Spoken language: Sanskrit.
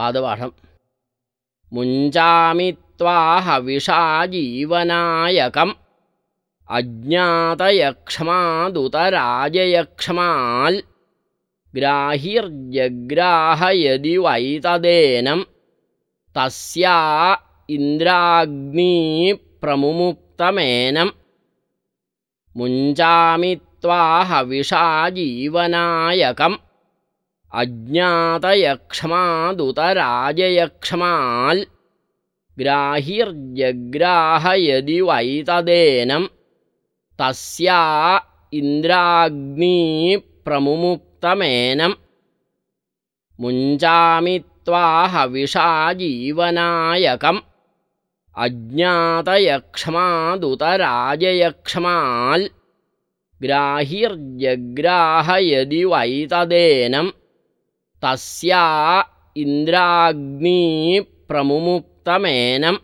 पादपाठं मुञ्चामि त्वाहविषाजीवनायकम् अज्ञातयक्ष्मादुतराजयक्ष्माल्। ग्राहिर्जग्राह यदि वैतदेनं तस्या इन्द्राग्नीप्रमुक्तमेनं मुञ्चामि त्वाहविषाजीवनायकम् अज्ञातयक्ष्मादुतराजयक्ष्माल् ग्राहिर्जग्राह यदि वैतदेनं तस्या इन्द्राग्नीप्रमुक्तमेनं मुञ्चामि त्वाहविषाजीवनायकम् अज्ञातयक्ष्मादुतराजयक्ष्माल् ग्राहिर्जग्राह यदि वैतदेनं तस्या इन्द्राग्नीप्रमुक्तमेनं